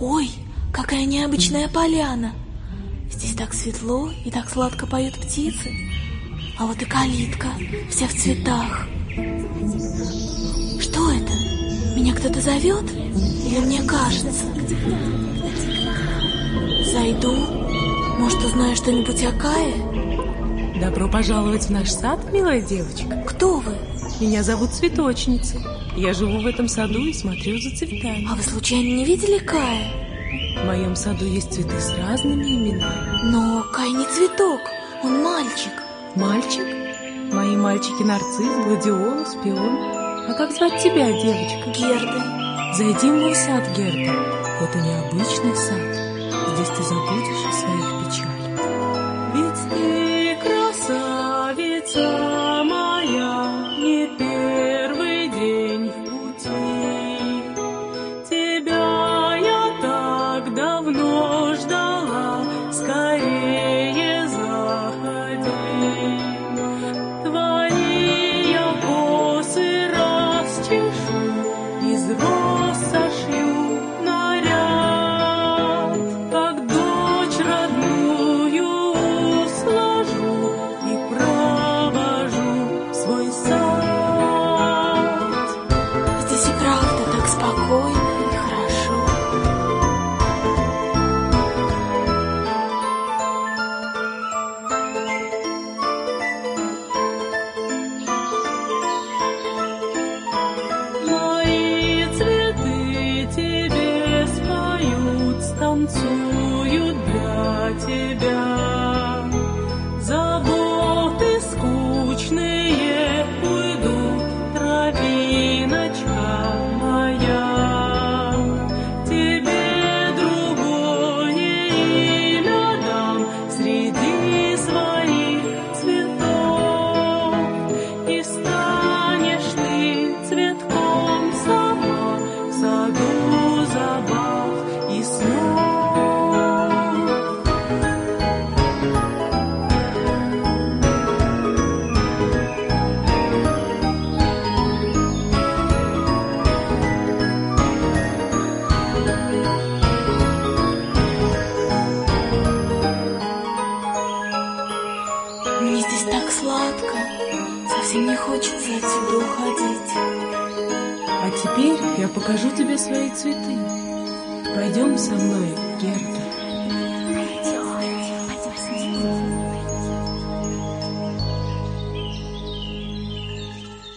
Ой, какая необычная поляна. Здесь так светло и так сладко поют птицы. А вот и калитка, вся в цветах. Что это? Меня кто-то зовет? Или мне кажется? Зайду. Может, узнаю что-нибудь о Кае? Добро пожаловать в наш сад, милая девочка. Кто вы? Меня зовут Цветочница. Я живу в этом саду и смотрю за цветами. А вы случайно не видели Кая? В моем саду есть цветы с разными именами. Но Кай не цветок, он мальчик. Мальчик? Мои мальчики нарцисс, гладиолус, пион. А как звать тебя, девочка? Герда. Зайди в мой сад, Герда. Это необычный сад. Здесь ты забудешь о своих печалях. Спокойно и хорошо. Мои цветы тебе споют, станцуют для тебя. Сладко. Совсем не хочется отсюда уходить. А теперь я покажу тебе свои цветы. Пойдем со мной, Герда.